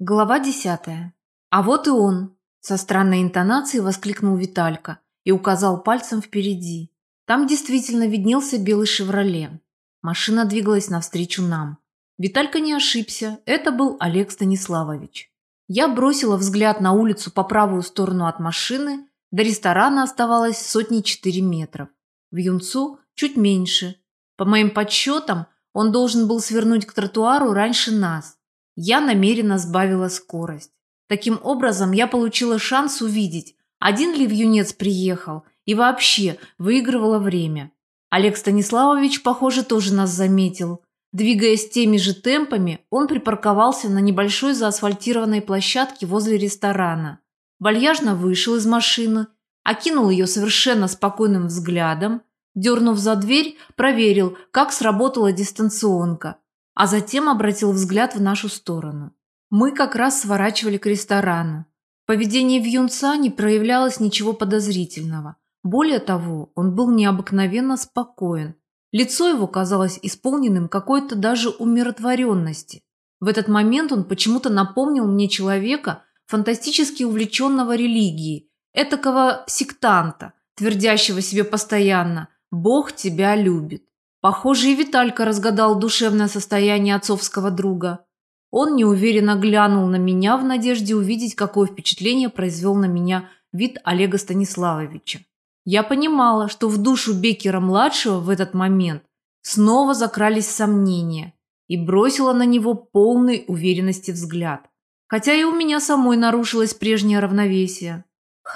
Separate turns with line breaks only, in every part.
Глава десятая. А вот и он, со странной интонацией воскликнул Виталька и указал пальцем впереди. Там действительно виднелся белый «Шевроле». Машина двигалась навстречу нам. Виталька не ошибся, это был Олег Станиславович. Я бросила взгляд на улицу по правую сторону от машины, до ресторана оставалось сотни четыре метров. В Юнцу чуть меньше. По моим подсчетам, он должен был свернуть к тротуару раньше нас. Я намеренно сбавила скорость. Таким образом, я получила шанс увидеть, один ли вьюнец приехал и вообще выигрывала время. Олег Станиславович, похоже, тоже нас заметил. Двигаясь теми же темпами, он припарковался на небольшой заасфальтированной площадке возле ресторана. Вальяжно вышел из машины, окинул ее совершенно спокойным взглядом, дернув за дверь, проверил, как сработала дистанционка – а затем обратил взгляд в нашу сторону. Мы как раз сворачивали к ресторану. В поведении Вьюнца не проявлялось ничего подозрительного. Более того, он был необыкновенно спокоен. Лицо его казалось исполненным какой-то даже умиротворенности. В этот момент он почему-то напомнил мне человека, фантастически увлеченного религией, этакого сектанта, твердящего себе постоянно «Бог тебя любит». Похоже, и Виталька разгадал душевное состояние отцовского друга. Он неуверенно глянул на меня в надежде увидеть, какое впечатление произвел на меня вид Олега Станиславовича. Я понимала, что в душу Беккера-младшего в этот момент снова закрались сомнения и бросила на него полной уверенности взгляд. Хотя и у меня самой нарушилось прежнее равновесие.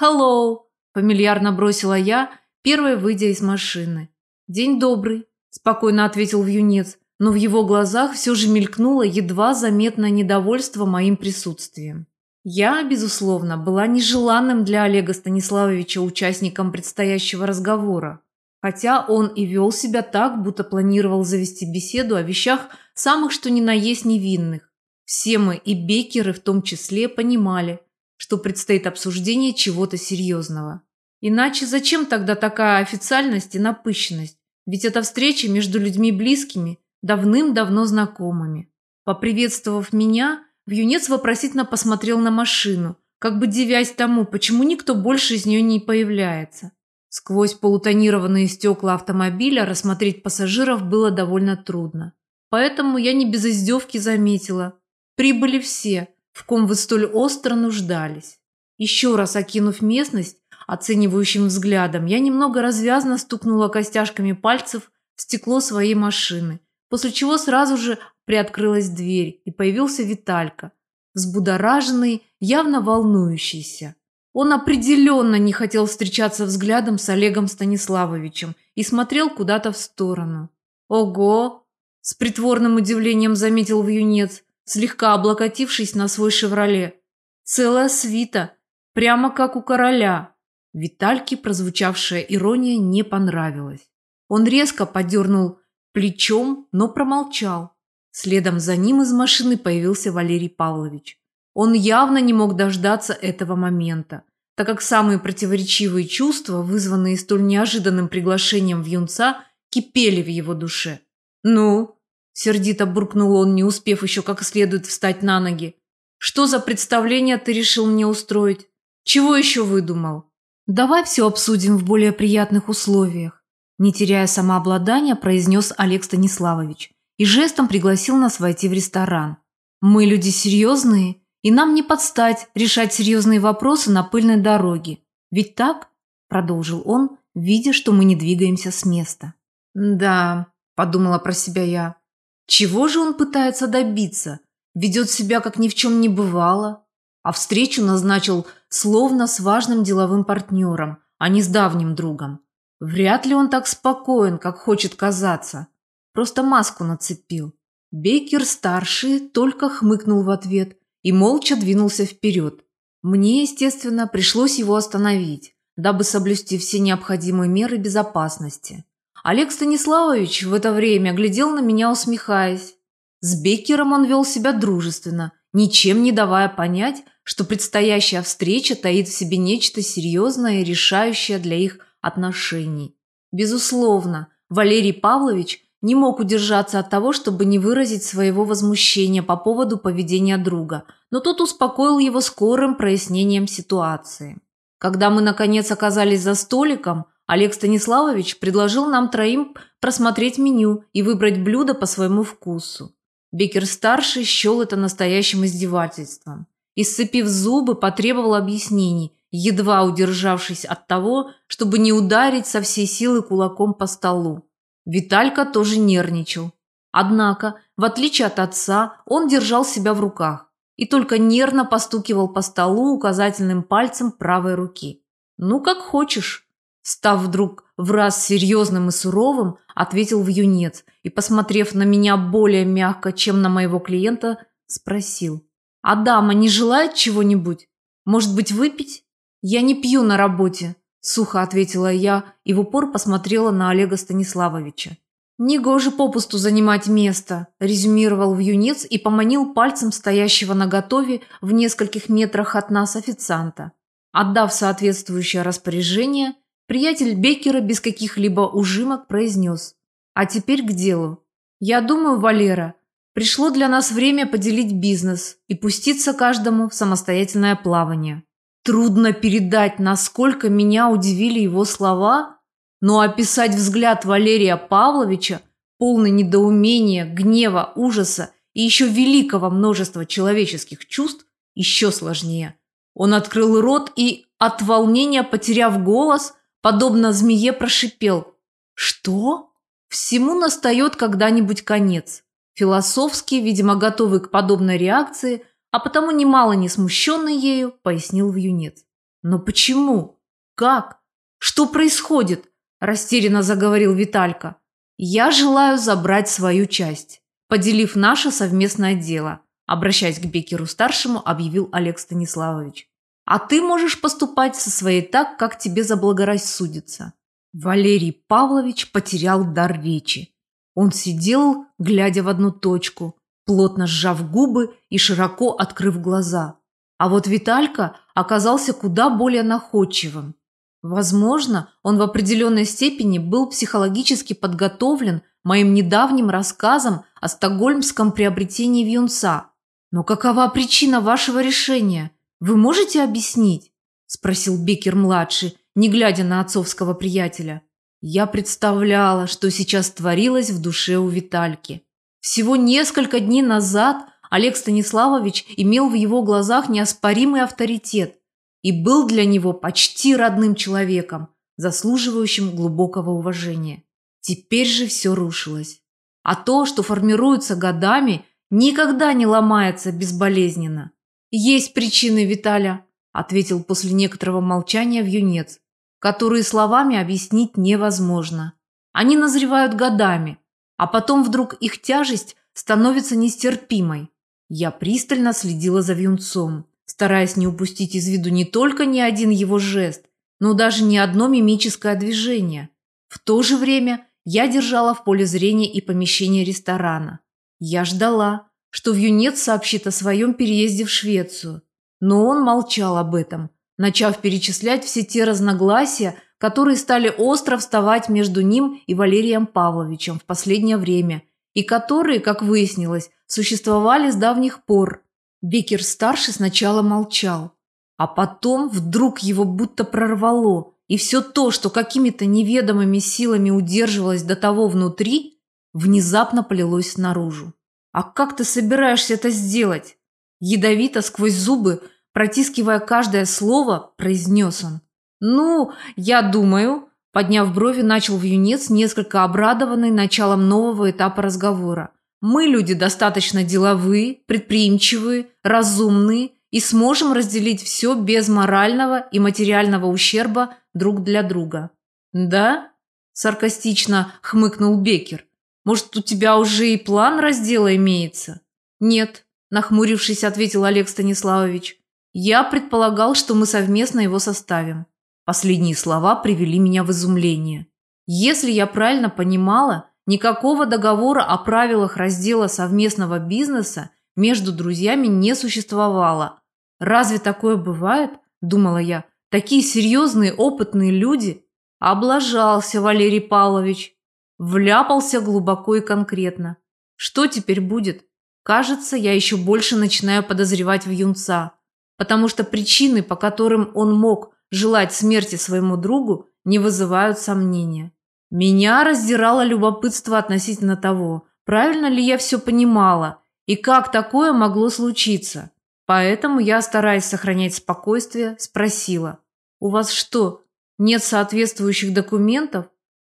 «Hello!» – фамильярно бросила я, первой выйдя из машины. «День добрый!» Спокойно ответил Вьюнец, но в его глазах все же мелькнуло едва заметное недовольство моим присутствием. Я, безусловно, была нежеланным для Олега Станиславовича участником предстоящего разговора, хотя он и вел себя так, будто планировал завести беседу о вещах самых что ни на есть невинных. Все мы, и бекеры в том числе, понимали, что предстоит обсуждение чего-то серьезного. Иначе зачем тогда такая официальность и напыщенность? Ведь это встреча между людьми близкими, давным-давно знакомыми. Поприветствовав меня, Вьюнец вопросительно посмотрел на машину, как бы девясь тому, почему никто больше из нее не появляется. Сквозь полутонированные стекла автомобиля рассмотреть пассажиров было довольно трудно. Поэтому я не без издевки заметила. Прибыли все, в ком вы столь остро нуждались. Еще раз окинув местность, Оценивающим взглядом я немного развязно стукнула костяшками пальцев в стекло своей машины, после чего сразу же приоткрылась дверь, и появился Виталька, взбудораженный, явно волнующийся. Он определенно не хотел встречаться взглядом с Олегом Станиславовичем и смотрел куда-то в сторону. «Ого!» – с притворным удивлением заметил вьюнец, слегка облокотившись на свой «Шевроле». «Целая свита, прямо как у короля». Витальке прозвучавшая ирония не понравилась. Он резко подернул плечом, но промолчал. Следом за ним из машины появился Валерий Павлович. Он явно не мог дождаться этого момента, так как самые противоречивые чувства, вызванные столь неожиданным приглашением в юнца, кипели в его душе. «Ну?» – сердито буркнул он, не успев еще как следует встать на ноги. «Что за представление ты решил мне устроить? Чего еще выдумал?» «Давай все обсудим в более приятных условиях», не теряя самообладания, произнес Олег Станиславович и жестом пригласил нас войти в ресторан. «Мы люди серьезные, и нам не подстать решать серьезные вопросы на пыльной дороге. Ведь так?» – продолжил он, видя, что мы не двигаемся с места. «Да», – подумала про себя я, – «чего же он пытается добиться? Ведет себя, как ни в чем не бывало, а встречу назначил словно с важным деловым партнером, а не с давним другом. Вряд ли он так спокоен, как хочет казаться. Просто маску нацепил. Бейкер-старший только хмыкнул в ответ и молча двинулся вперед. Мне, естественно, пришлось его остановить, дабы соблюсти все необходимые меры безопасности. Олег Станиславович в это время глядел на меня, усмехаясь. С Беккером он вел себя дружественно, ничем не давая понять, что предстоящая встреча таит в себе нечто серьезное и решающее для их отношений. Безусловно, Валерий Павлович не мог удержаться от того, чтобы не выразить своего возмущения по поводу поведения друга, но тот успокоил его скорым прояснением ситуации. Когда мы, наконец, оказались за столиком, Олег Станиславович предложил нам троим просмотреть меню и выбрать блюдо по своему вкусу. Бекер-старший счел это настоящим издевательством. И, сцепив зубы, потребовал объяснений, едва удержавшись от того, чтобы не ударить со всей силы кулаком по столу. Виталька тоже нервничал. Однако, в отличие от отца, он держал себя в руках и только нервно постукивал по столу указательным пальцем правой руки. «Ну, как хочешь». Став вдруг в раз серьезным и суровым, ответил в юнец и, посмотрев на меня более мягко, чем на моего клиента, спросил. «А дама не желает чего-нибудь? Может быть, выпить?» «Я не пью на работе», Сухо ответила я и в упор посмотрела на Олега Станиславовича. «Негоже попусту занимать место», – резюмировал вьюнец и поманил пальцем стоящего наготове в нескольких метрах от нас официанта. Отдав соответствующее распоряжение, приятель Беккера без каких-либо ужимок произнес. «А теперь к делу. Я думаю, Валера, пришло для нас время поделить бизнес и пуститься каждому в самостоятельное плавание». Трудно передать, насколько меня удивили его слова, но описать взгляд Валерия Павловича, полный недоумения, гнева, ужаса и еще великого множества человеческих чувств, еще сложнее. Он открыл рот и, от волнения потеряв голос, подобно змее прошипел. «Что?» Всему настает когда-нибудь конец. Философски, видимо, готовый к подобной реакции – а потому немало не смущенный ею, пояснил вьюнец. «Но почему? Как? Что происходит?» – растерянно заговорил Виталька. «Я желаю забрать свою часть, поделив наше совместное дело», обращаясь к Бекеру-старшему, объявил Олег Станиславович. «А ты можешь поступать со своей так, как тебе заблагорассудится». Валерий Павлович потерял дар речи. Он сидел, глядя в одну точку, плотно сжав губы и широко открыв глаза. А вот Виталька оказался куда более находчивым. Возможно, он в определенной степени был психологически подготовлен моим недавним рассказом о стокгольмском приобретении вьюнца. «Но какова причина вашего решения? Вы можете объяснить?» – спросил Бекер-младший, не глядя на отцовского приятеля. Я представляла, что сейчас творилось в душе у Витальки. Всего несколько дней назад Олег Станиславович имел в его глазах неоспоримый авторитет и был для него почти родным человеком, заслуживающим глубокого уважения. Теперь же все рушилось. А то, что формируется годами, никогда не ломается безболезненно. «Есть причины, Виталя», – ответил после некоторого молчания вьюнец, которые словами объяснить невозможно. Они назревают годами – а потом вдруг их тяжесть становится нестерпимой. Я пристально следила за вьюнцом, стараясь не упустить из виду не только ни один его жест, но даже ни одно мимическое движение. В то же время я держала в поле зрения и помещение ресторана. Я ждала, что вьюнец сообщит о своем переезде в Швецию, но он молчал об этом, начав перечислять все те разногласия, которые стали остро вставать между ним и Валерием Павловичем в последнее время, и которые, как выяснилось, существовали с давних пор. Бекер-старший сначала молчал, а потом вдруг его будто прорвало, и все то, что какими-то неведомыми силами удерживалось до того внутри, внезапно полилось наружу. «А как ты собираешься это сделать?» Ядовито сквозь зубы, протискивая каждое слово, произнес он. «Ну, я думаю...» Подняв брови, начал вьюнец, несколько обрадованный началом нового этапа разговора. «Мы люди достаточно деловые, предприимчивые, разумные и сможем разделить все без морального и материального ущерба друг для друга». «Да?» – саркастично хмыкнул Бекер. «Может, у тебя уже и план раздела имеется?» «Нет», – нахмурившись, ответил Олег Станиславович. «Я предполагал, что мы совместно его составим». Последние слова привели меня в изумление. Если я правильно понимала, никакого договора о правилах раздела совместного бизнеса между друзьями не существовало. Разве такое бывает? Думала я. Такие серьезные, опытные люди. Облажался Валерий Павлович. Вляпался глубоко и конкретно. Что теперь будет? Кажется, я еще больше начинаю подозревать в юнца, потому что причины, по которым он мог желать смерти своему другу, не вызывают сомнения. Меня раздирало любопытство относительно того, правильно ли я все понимала и как такое могло случиться. Поэтому я, стараясь сохранять спокойствие, спросила, «У вас что, нет соответствующих документов,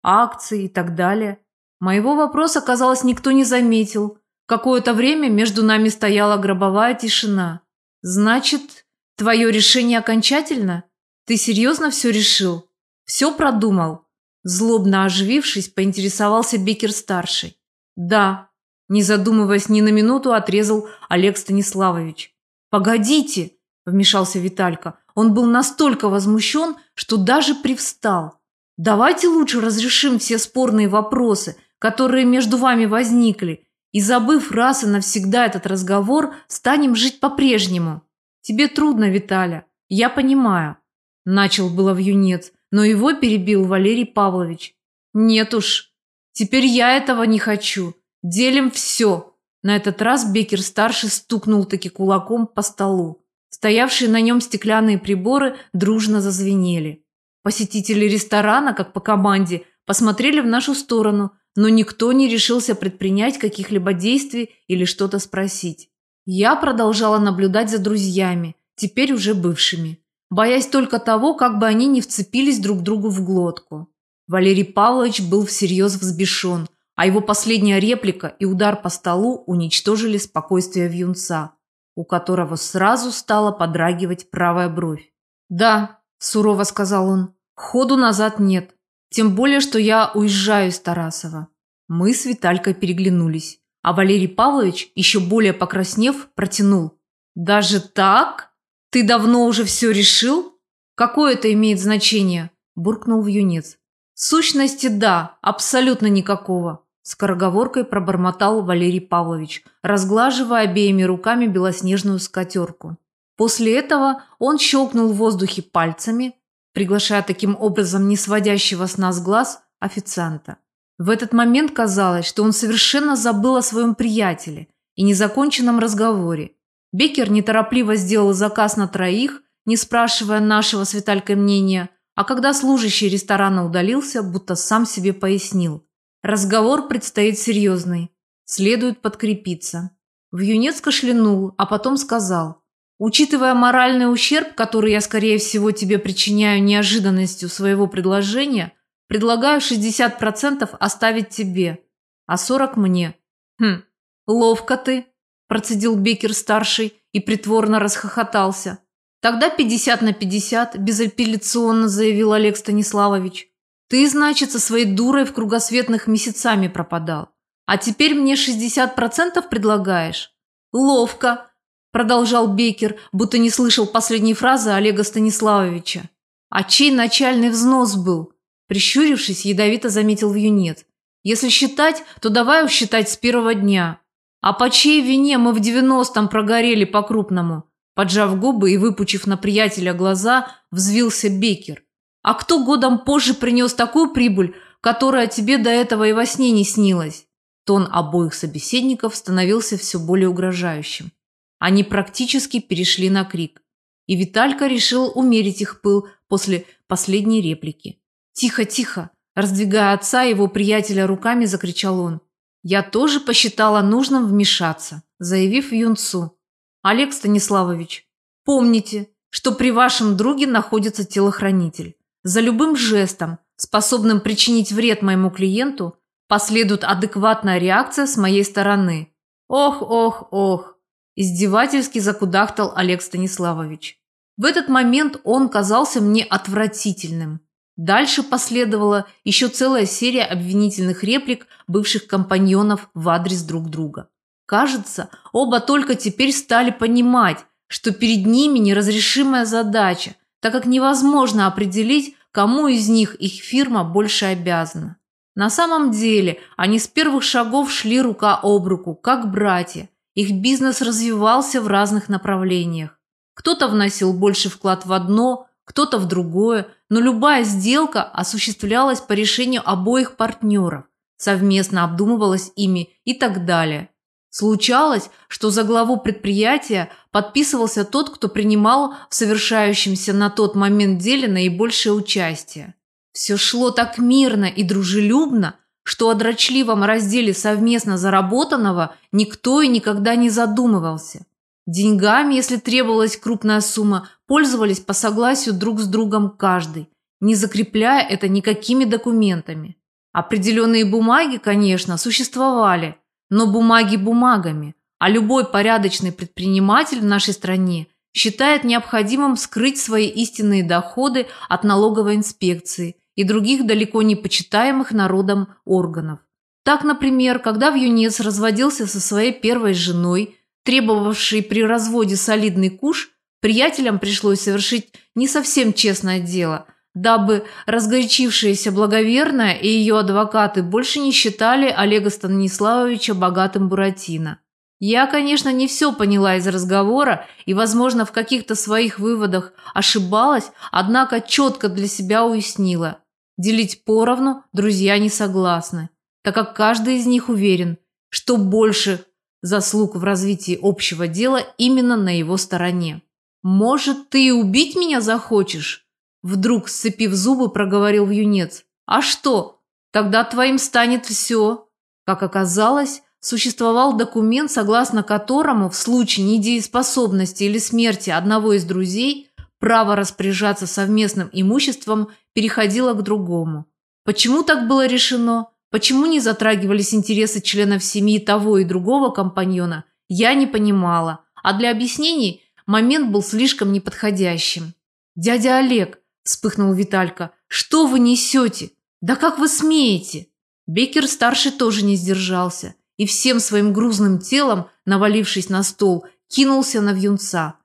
акций и так далее?» Моего вопроса, казалось, никто не заметил. Какое-то время между нами стояла гробовая тишина. «Значит, твое решение окончательно? Ты серьезно все решил? Все продумал?» Злобно оживившись, поинтересовался Бекер-старший. «Да», не задумываясь ни на минуту, отрезал Олег Станиславович. «Погодите!» – вмешался Виталька. Он был настолько возмущен, что даже привстал. «Давайте лучше разрешим все спорные вопросы, которые между вами возникли, и, забыв раз и навсегда этот разговор, станем жить по-прежнему. Тебе трудно, Виталя, я понимаю». Начал было юнец, но его перебил Валерий Павлович. «Нет уж, теперь я этого не хочу. Делим все. На этот раз Бекер-старший стукнул таки кулаком по столу. Стоявшие на нем стеклянные приборы дружно зазвенели. Посетители ресторана, как по команде, посмотрели в нашу сторону, но никто не решился предпринять каких-либо действий или что-то спросить. Я продолжала наблюдать за друзьями, теперь уже бывшими, боясь только того, как бы они не вцепились друг другу в глотку. Валерий Павлович был всерьез взбешен – а его последняя реплика и удар по столу уничтожили спокойствие вьюнца, у которого сразу стала подрагивать правая бровь. «Да», – сурово сказал он, – «ходу назад нет, тем более, что я уезжаю из Тарасова». Мы с Виталькой переглянулись, а Валерий Павлович, еще более покраснев, протянул. «Даже так? Ты давно уже все решил?» «Какое это имеет значение?» – буркнул вьюнец. «В сущности, да, абсолютно никакого. Скороговоркой пробормотал Валерий Павлович, разглаживая обеими руками белоснежную скатерку. После этого он щелкнул в воздухе пальцами, приглашая таким образом не сводящего с нас глаз официанта. В этот момент казалось, что он совершенно забыл о своем приятеле и незаконченном разговоре. Беккер неторопливо сделал заказ на троих, не спрашивая нашего с Виталькой мнения, а когда служащий ресторана удалился, будто сам себе пояснил – Разговор предстоит серьезный. Следует подкрепиться. Вьюнец кашлянул, а потом сказал. Учитывая моральный ущерб, который я, скорее всего, тебе причиняю неожиданностью своего предложения, предлагаю 60% оставить тебе, а 40% мне. Хм, ловко ты, процедил Бекер-старший и притворно расхохотался. Тогда 50 на 50, безапелляционно заявил Олег Станиславович. Ты, значит, со своей дурой в кругосветных месяцами пропадал. А теперь мне 60% предлагаешь? Ловко, продолжал Бекер, будто не слышал последней фразы Олега Станиславовича. А чей начальный взнос был? Прищурившись, ядовито заметил Вьюнет. Если считать, то давай уж считать с первого дня. А по чьей вине мы в девяностом прогорели по-крупному? Поджав губы и выпучив на приятеля глаза, взвился Бекер. А кто годом позже принес такую прибыль, которая тебе до этого и во сне не снилась? Тон обоих собеседников становился все более угрожающим. Они практически перешли на крик. И Виталька решил умерить их пыл после последней реплики. «Тихо, тихо!» Раздвигая отца и его приятеля руками, закричал он. «Я тоже посчитала нужным вмешаться», заявив юнцу. «Олег Станиславович, помните, что при вашем друге находится телохранитель. За любым жестом, способным причинить вред моему клиенту, последует адекватная реакция с моей стороны. Ох, ох, ох, издевательски закудахтал Олег Станиславович. В этот момент он казался мне отвратительным. Дальше последовала еще целая серия обвинительных реплик бывших компаньонов в адрес друг друга. Кажется, оба только теперь стали понимать, что перед ними неразрешимая задача так как невозможно определить, кому из них их фирма больше обязана. На самом деле они с первых шагов шли рука об руку, как братья. Их бизнес развивался в разных направлениях. Кто-то вносил больше вклад в одно, кто-то в другое, но любая сделка осуществлялась по решению обоих партнеров, совместно обдумывалось ими и так далее. Случалось, что за главу предприятия подписывался тот, кто принимал в совершающемся на тот момент деле наибольшее участие. Все шло так мирно и дружелюбно, что о дрочливом разделе совместно заработанного никто и никогда не задумывался. Деньгами, если требовалась крупная сумма, пользовались по согласию друг с другом каждый, не закрепляя это никакими документами. Определенные бумаги, конечно, существовали, но бумаги бумагами, а любой порядочный предприниматель в нашей стране считает необходимым скрыть свои истинные доходы от налоговой инспекции и других далеко не почитаемых народом органов. Так, например, когда в юнец разводился со своей первой женой, требовавшей при разводе солидный куш, приятелям пришлось совершить не совсем честное дело – дабы разгорячившаяся благоверная и ее адвокаты больше не считали Олега Станиславовича богатым Буратино. Я, конечно, не все поняла из разговора и, возможно, в каких-то своих выводах ошибалась, однако четко для себя уяснила. Делить поровну друзья не согласны, так как каждый из них уверен, что больше заслуг в развитии общего дела именно на его стороне. «Может, ты и убить меня захочешь?» Вдруг, сцепив зубы, проговорил юнец. «А что? Тогда твоим станет все». Как оказалось, существовал документ, согласно которому в случае недееспособности или смерти одного из друзей право распоряжаться совместным имуществом переходило к другому. Почему так было решено? Почему не затрагивались интересы членов семьи того и другого компаньона, я не понимала, а для объяснений момент был слишком неподходящим. «Дядя Олег, вспыхнул Виталька. «Что вы несете? Да как вы смеете?» Бекер-старший тоже не сдержался и всем своим грузным телом, навалившись на стол, кинулся на вьюнца.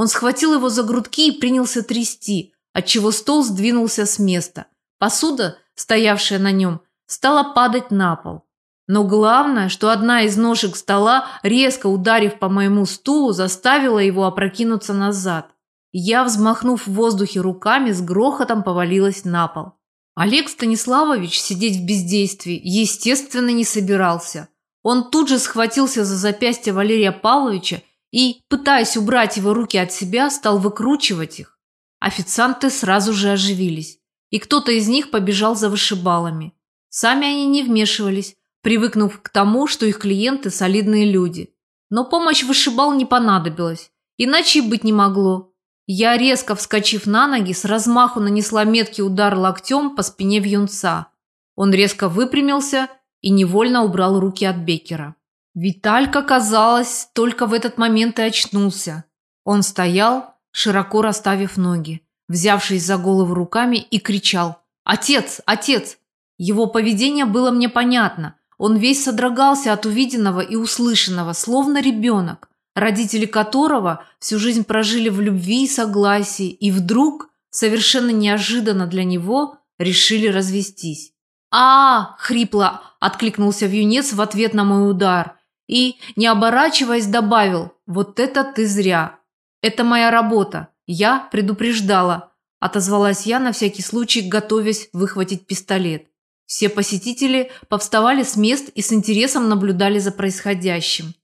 Он схватил его за грудки и принялся трясти, отчего стол сдвинулся с места. Посуда, стоявшая на нем, стала падать на пол. Но главное, что одна из ножек стола, резко ударив по моему стулу, заставила его опрокинуться назад. Я, взмахнув в воздухе руками, с грохотом повалилась на пол. Олег Станиславович сидеть в бездействии, естественно, не собирался. Он тут же схватился за запястье Валерия Павловича и, пытаясь убрать его руки от себя, стал выкручивать их. Официанты сразу же оживились, и кто-то из них побежал за вышибалами. Сами они не вмешивались, привыкнув к тому, что их клиенты – солидные люди. Но помощь вышибал не понадобилась, иначе и быть не могло. Я, резко вскочив на ноги, с размаху нанесла меткий удар локтем по спине вьюнца. Он резко выпрямился и невольно убрал руки от Беккера. Виталька, казалось, только в этот момент и очнулся. Он стоял, широко расставив ноги, взявшись за голову руками и кричал «Отец! Отец!». Его поведение было мне понятно. Он весь содрогался от увиденного и услышанного, словно ребенок родители которого всю жизнь прожили в любви и согласии, и вдруг, совершенно неожиданно для него, решили развестись. а, хрипло откликнулся Вьюнец в ответ на мой удар и, не оборачиваясь, добавил «Вот это ты зря! Это моя работа, я предупреждала», отозвалась я на всякий случай, готовясь выхватить пистолет. Все посетители повставали с мест и с интересом наблюдали за происходящим.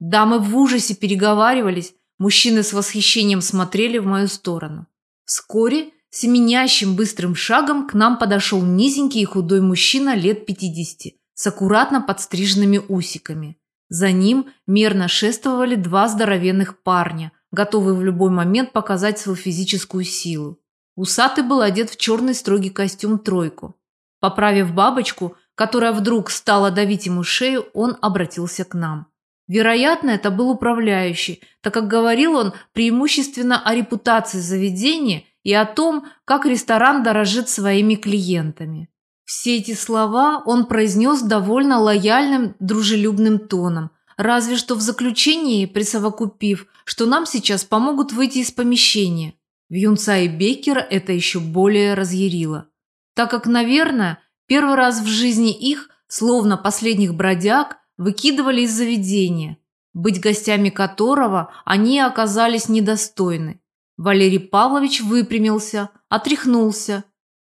Дамы в ужасе переговаривались, мужчины с восхищением смотрели в мою сторону. Вскоре, семенящим быстрым шагом, к нам подошел низенький и худой мужчина лет 50 с аккуратно подстриженными усиками. За ним мерно шествовали два здоровенных парня, готовые в любой момент показать свою физическую силу. Усатый был одет в черный строгий костюм «тройку». Поправив бабочку, которая вдруг стала давить ему шею, он обратился к нам. Вероятно, это был управляющий, так как говорил он преимущественно о репутации заведения и о том, как ресторан дорожит своими клиентами. Все эти слова он произнес довольно лояльным, дружелюбным тоном, разве что в заключении присовокупив, что нам сейчас помогут выйти из помещения. Вьюнца и Беккера это еще более разъярило. Так как, наверное, первый раз в жизни их, словно последних бродяг, выкидывали из заведения, быть гостями которого они оказались недостойны. Валерий Павлович выпрямился, отряхнулся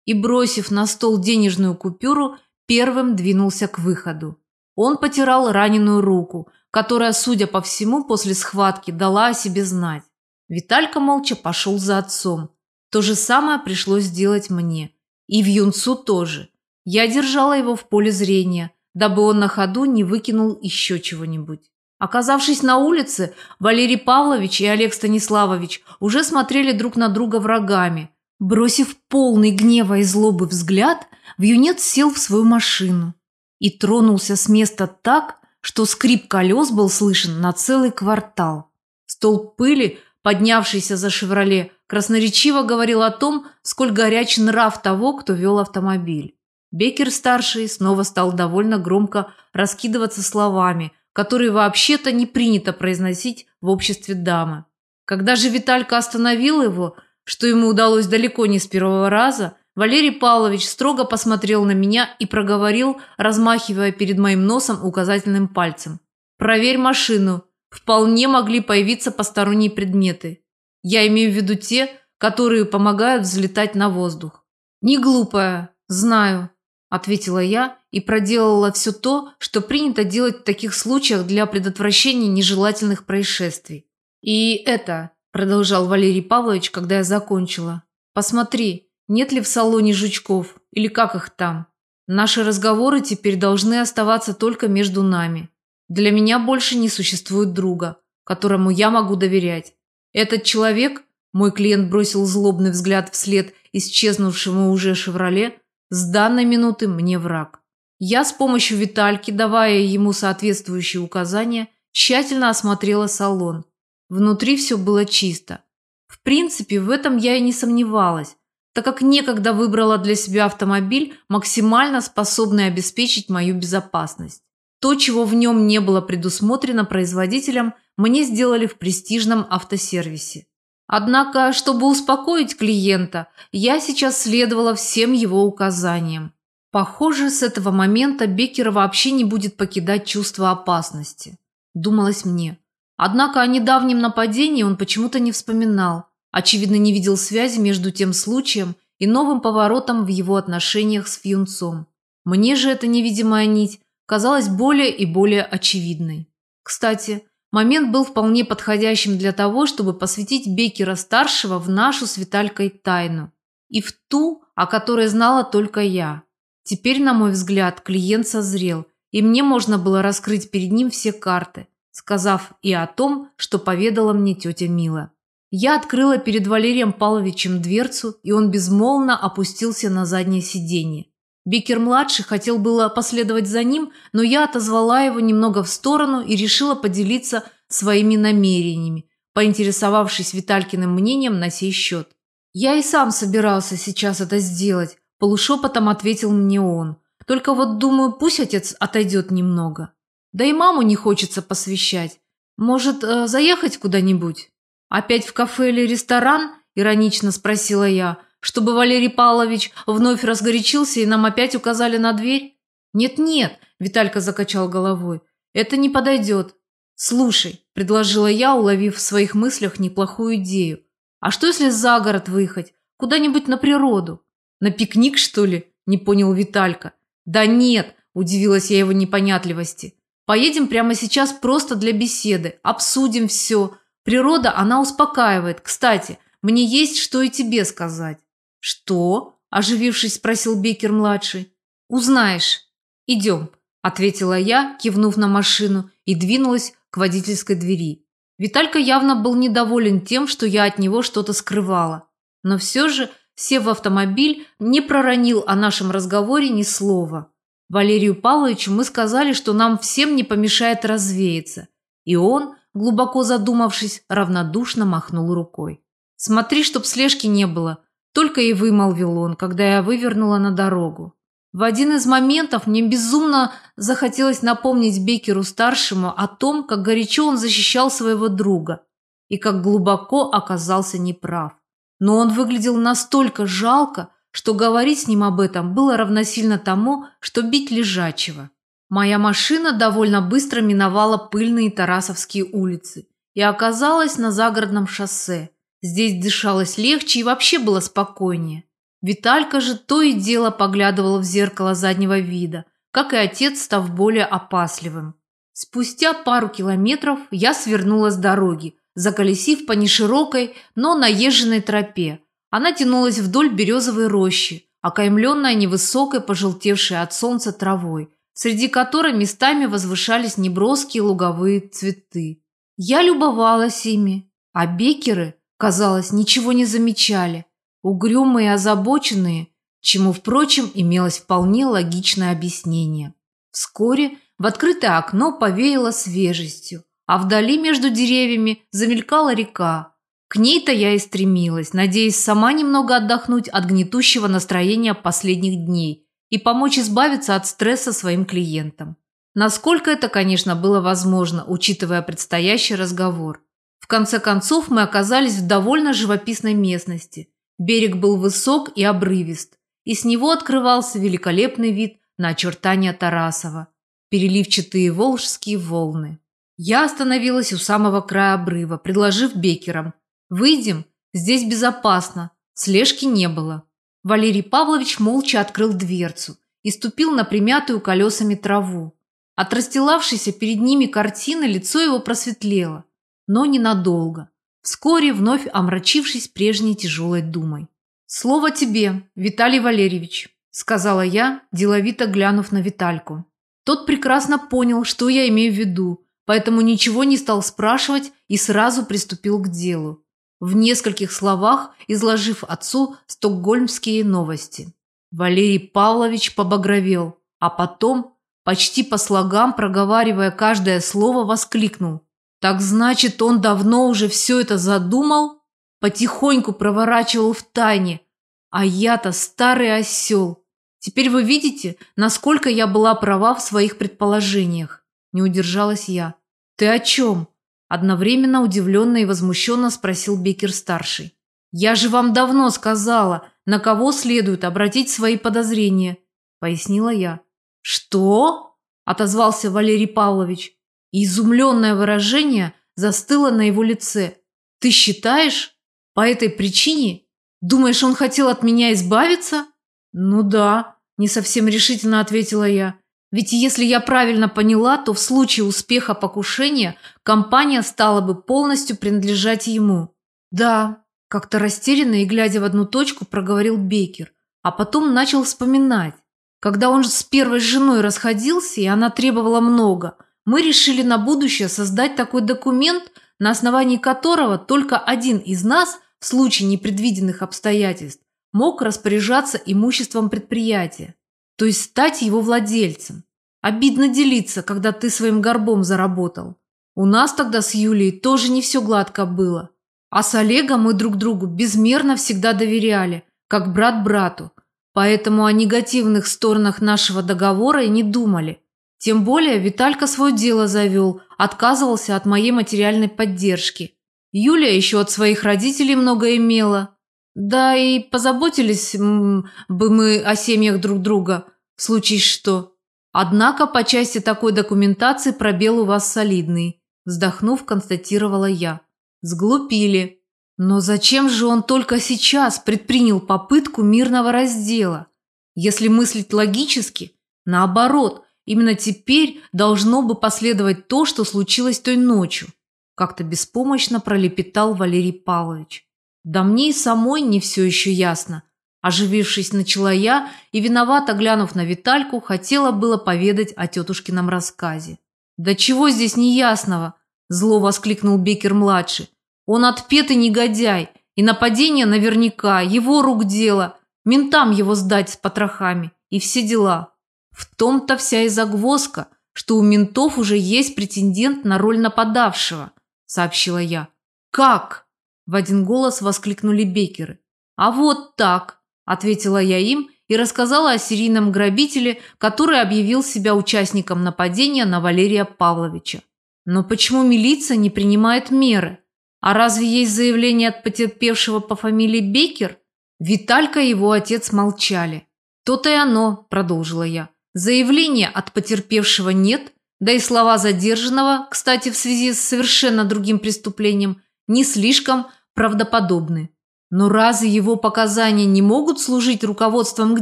и, бросив на стол денежную купюру, первым двинулся к выходу. Он потирал раненую руку, которая, судя по всему, после схватки дала о себе знать. Виталька молча пошел за отцом. То же самое пришлось сделать мне. И в юнцу тоже. Я держала его в поле зрения, дабы он на ходу не выкинул еще чего-нибудь. Оказавшись на улице, Валерий Павлович и Олег Станиславович уже смотрели друг на друга врагами. Бросив полный гнева и злобы взгляд, вьюнец сел в свою машину и тронулся с места так, что скрип колес был слышен на целый квартал. Столб пыли, поднявшийся за «Шевроле», красноречиво говорил о том, сколь горяч нрав того, кто вел автомобиль. Бекер-старший снова стал довольно громко раскидываться словами, которые вообще-то не принято произносить в обществе дамы. Когда же Виталька остановил его, что ему удалось далеко не с первого раза, Валерий Павлович строго посмотрел на меня и проговорил, размахивая перед моим носом указательным пальцем. «Проверь машину. Вполне могли появиться посторонние предметы. Я имею в виду те, которые помогают взлетать на воздух». «Не глупая, знаю», – ответила я и проделала все то, что принято делать в таких случаях для предотвращения нежелательных происшествий. «И это», – продолжал Валерий Павлович, когда я закончила, – «посмотри, нет ли в салоне жучков, или как их там. Наши разговоры теперь должны оставаться только между нами. Для меня больше не существует друга, которому я могу доверять. Этот человек, мой клиент бросил злобный взгляд вслед исчезнувшему уже «Шевроле», с данной минуты мне враг. Я с помощью Витальки, давая ему соответствующие указания, тщательно осмотрела салон. Внутри все было чисто. В принципе, в этом я и не сомневалась, так как некогда выбрала для себя автомобиль, максимально способный обеспечить мою безопасность. То, чего в нем не было предусмотрено производителем, мне сделали в престижном автосервисе. Однако, чтобы успокоить клиента, я сейчас следовала всем его указаниям. Похоже, с этого момента Беккера вообще не будет покидать чувство опасности. Думалось мне. Однако о недавнем нападении он почему-то не вспоминал. Очевидно, не видел связи между тем случаем и новым поворотом в его отношениях с Фьюнцом. Мне же эта невидимая нить казалась более и более очевидной. Кстати, момент был вполне подходящим для того, чтобы посвятить Беккера-старшего в нашу с Виталькой тайну. И в ту, о которой знала только я. Теперь, на мой взгляд, клиент созрел, и мне можно было раскрыть перед ним все карты, сказав и о том, что поведала мне тетя Мила. Я открыла перед Валерием Павловичем дверцу, и он безмолвно опустился на заднее сиденье. Бекер-младший хотел было последовать за ним, но я отозвала его немного в сторону и решила поделиться своими намерениями, поинтересовавшись Виталькиным мнением на сей счет. «Я и сам собирался сейчас это сделать», – полушепотом ответил мне он. «Только вот думаю, пусть отец отойдет немного. Да и маму не хочется посвящать. Может, э, заехать куда-нибудь?» «Опять в кафе или ресторан?» – иронично спросила я, чтобы Валерий Павлович вновь разгорячился и нам опять указали на дверь. «Нет-нет», – Виталька закачал головой, – «это не подойдет». «Слушай», – предложила я, уловив в своих мыслях неплохую идею, «а что если за город выехать? Куда-нибудь на природу?» «На пикник, что ли?» – не понял Виталька. «Да нет», – удивилась я его непонятливости. «Поедем прямо сейчас просто для беседы, обсудим все». Природа, она успокаивает. Кстати, мне есть что и тебе сказать». «Что?» – оживившись, спросил Бекер-младший. «Узнаешь. Идем», – ответила я, кивнув на машину, и двинулась к водительской двери. Виталька явно был недоволен тем, что я от него что-то скрывала. Но все же, сев в автомобиль, не проронил о нашем разговоре ни слова. Валерию Павловичу мы сказали, что нам всем не помешает развеяться. И он, глубоко задумавшись, равнодушно махнул рукой. «Смотри, чтоб слежки не было», – только и вымолвил он, когда я вывернула на дорогу. В один из моментов мне безумно захотелось напомнить Бекеру-старшему о том, как горячо он защищал своего друга и как глубоко оказался неправ. Но он выглядел настолько жалко, что говорить с ним об этом было равносильно тому, что бить лежачего. Моя машина довольно быстро миновала пыльные Тарасовские улицы и оказалась на загородном шоссе. Здесь дышалось легче и вообще было спокойнее. Виталька же то и дело поглядывал в зеркало заднего вида, как и отец, став более опасливым. Спустя пару километров я свернула с дороги, заколесив по неширокой, но наезженной тропе. Она тянулась вдоль березовой рощи, окаймленная невысокой, пожелтевшей от солнца травой, среди которой местами возвышались неброские луговые цветы. Я любовалась ими, а бекеры, казалось, ничего не замечали, угрюмые и озабоченные, чему, впрочем, имелось вполне логичное объяснение. Вскоре в открытое окно повеяло свежестью, а вдали между деревьями замелькала река. К ней-то я и стремилась, надеясь сама немного отдохнуть от гнетущего настроения последних дней и помочь избавиться от стресса своим клиентам. Насколько это, конечно, было возможно, учитывая предстоящий разговор. В конце концов мы оказались в довольно живописной местности. Берег был высок и обрывист, и с него открывался великолепный вид на очертания Тарасова, переливчатые волжские волны. Я остановилась у самого края обрыва, предложив бекерам. «Выйдем, здесь безопасно, слежки не было». Валерий Павлович молча открыл дверцу и ступил на примятую колесами траву. От расстилавшейся перед ними картины лицо его просветлело, но ненадолго, вскоре вновь омрачившись прежней тяжелой думой. «Слово тебе, Виталий Валерьевич», – сказала я, деловито глянув на Витальку. Тот прекрасно понял, что я имею в виду, поэтому ничего не стал спрашивать и сразу приступил к делу, в нескольких словах изложив отцу стокгольмские новости. Валерий Павлович побагровел, а потом почти по слогам, проговаривая каждое слово, воскликнул. «Так значит, он давно уже все это задумал?» Потихоньку проворачивал в тайне. А я-то старый осел. Теперь вы видите, насколько я была права в своих предположениях. Не удержалась я. «Ты о чем?» Одновременно удивленно и возмущенно спросил Бекер-старший. «Я же вам давно сказала, на кого следует обратить свои подозрения», пояснила я. «Что?» – отозвался Валерий Павлович. Изумленное выражение застыло на его лице. «Ты считаешь? По этой причине? Думаешь, он хотел от меня избавиться?» «Ну да», – не совсем решительно ответила я. «Ведь если я правильно поняла, то в случае успеха покушения компания стала бы полностью принадлежать ему». «Да», – как-то растерянно и глядя в одну точку проговорил Бейкер, а потом начал вспоминать. Когда он с первой женой расходился, и она требовала много, мы решили на будущее создать такой документ, на основании которого только один из нас, в случае непредвиденных обстоятельств, мог распоряжаться имуществом предприятия, то есть стать его владельцем. Обидно делиться, когда ты своим горбом заработал. У нас тогда с Юлией тоже не все гладко было. А с Олегом мы друг другу безмерно всегда доверяли, как брат брату. Поэтому о негативных сторонах нашего договора и не думали. Тем более Виталька свое дело завел, отказывался от моей материальной поддержки. Юлия еще от своих родителей много имела. Да и позаботились бы мы о семьях друг друга, в случае что. Однако по части такой документации пробел у вас солидный, вздохнув, констатировала я. Сглупили. Но зачем же он только сейчас предпринял попытку мирного раздела? Если мыслить логически, наоборот, именно теперь должно бы последовать то, что случилось той ночью. Как-то беспомощно пролепетал Валерий Павлович. Да мне и самой не все еще ясно. Оживившись, начала я и, виновато глянув на Витальку, хотела было поведать о тетушкином рассказе. «Да чего здесь неясного?» – зло воскликнул Бекер-младший. Он отпетый негодяй, и нападение наверняка его рук дело. Ментам его сдать с потрохами и все дела. В том-то вся и загвоздка, что у ментов уже есть претендент на роль нападавшего, сообщила я. Как? В один голос воскликнули бекеры. А вот так, ответила я им и рассказала о серийном грабителе, который объявил себя участником нападения на Валерия Павловича. Но почему милиция не принимает меры? А разве есть заявление от потерпевшего по фамилии Бейкер? Виталька и его отец молчали. То-то и оно, продолжила я. Заявления от потерпевшего нет, да и слова задержанного, кстати, в связи с совершенно другим преступлением, не слишком правдоподобны. Но разве его показания не могут служить руководством к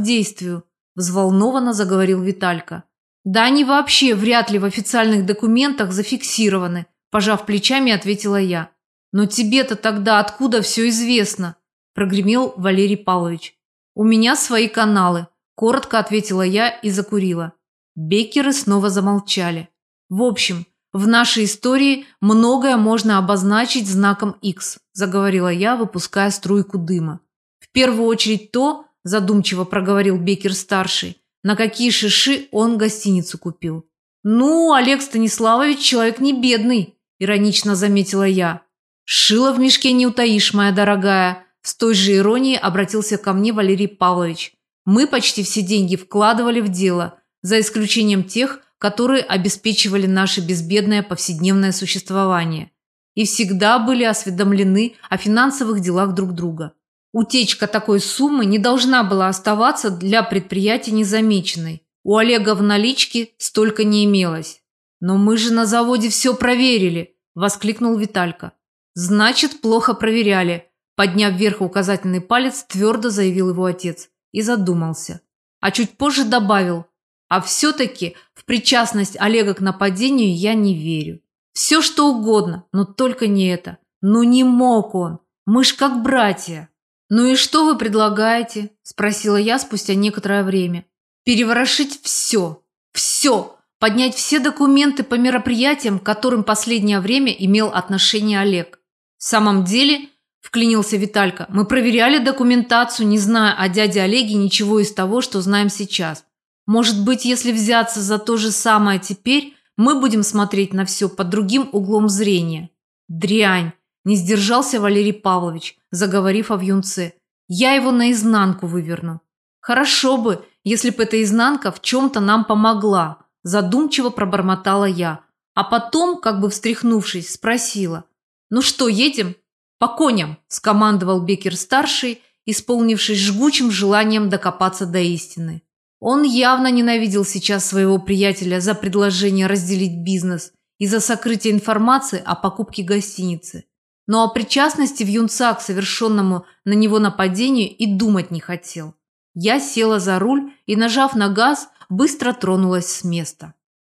действию? Взволнованно заговорил Виталька. Да они вообще вряд ли в официальных документах зафиксированы, пожав плечами, ответила я. Но тебе-то тогда откуда все известно? Прогремел Валерий Павлович. У меня свои каналы, коротко ответила я и закурила. Беккеры снова замолчали. В общем, в нашей истории многое можно обозначить знаком X, заговорила я, выпуская струйку дыма. В первую очередь то, задумчиво проговорил Беккер-старший, на какие шиши он гостиницу купил. «Ну, Олег Станиславович человек не бедный», – иронично заметила я. «Шила в мешке не утаишь, моя дорогая», – с той же иронией обратился ко мне Валерий Павлович. «Мы почти все деньги вкладывали в дело, за исключением тех, которые обеспечивали наше безбедное повседневное существование, и всегда были осведомлены о финансовых делах друг друга. Утечка такой суммы не должна была оставаться для предприятия незамеченной. У Олега в наличке столько не имелось. «Но мы же на заводе все проверили!» – воскликнул Виталька. «Значит, плохо проверяли», – подняв вверх указательный палец, твердо заявил его отец и задумался. А чуть позже добавил, «А все-таки в причастность Олега к нападению я не верю. Все что угодно, но только не это. Ну не мог он, мы ж как братья». «Ну и что вы предлагаете?» – спросила я спустя некоторое время. «Переворошить все. Все. Поднять все документы по мероприятиям, которым последнее время имел отношение Олег. В самом деле, вклинился Виталька, мы проверяли документацию, не зная о дяде Олеге ничего из того, что знаем сейчас. Может быть, если взяться за то же самое теперь, мы будем смотреть на все под другим углом зрения. Дрянь. Не сдержался Валерий Павлович, заговорив о вьюнце. Я его наизнанку выверну. Хорошо бы, если бы эта изнанка в чем-то нам помогла, задумчиво пробормотала я. А потом, как бы встряхнувшись, спросила. Ну что, едем? По коням, скомандовал Бекер-старший, исполнившись жгучим желанием докопаться до истины. Он явно ненавидел сейчас своего приятеля за предложение разделить бизнес и за сокрытие информации о покупке гостиницы но о причастности в юнца к совершенному на него нападению и думать не хотел. Я села за руль и, нажав на газ, быстро тронулась с места.